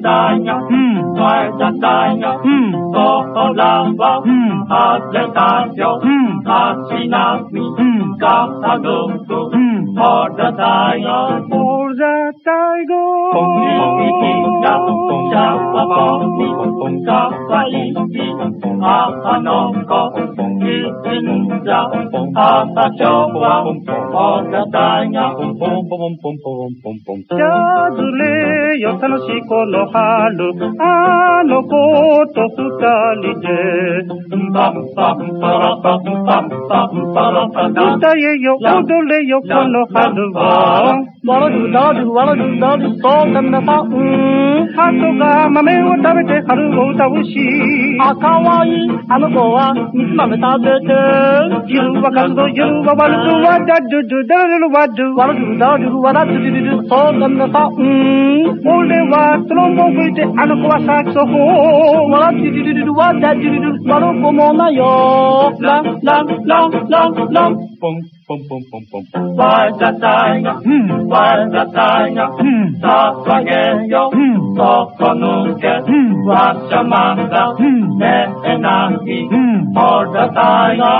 Tanya, hmm, Tanya, hmm, Sokolamba, hmm, Atletanya, hmm, Asinami, Casa Gonzo, mm. for the tiger. For the tiger. Chadule. れよ楽しいこの春、あの子と二人で。歌えよ、踊れよ、この春は。わらるだるわらるだるそうかなさうん鳩が豆を食べて春を歌うし。あかわいいあの子は蜜豆食べて夜は活動、夜は悪るわ、だるるだるるわる。わらるだるわらるるるそうかなさうん俺はトロン ole wa tolon mo fe te an ko sa so ko wa ti di di di wa da di di wa ro ko mo na yo la la la la la pom pom pom pom pom wa da da nga wa da da nga ta wa ge yo to ko no ke wa cha ma da ne na ki ho da da nga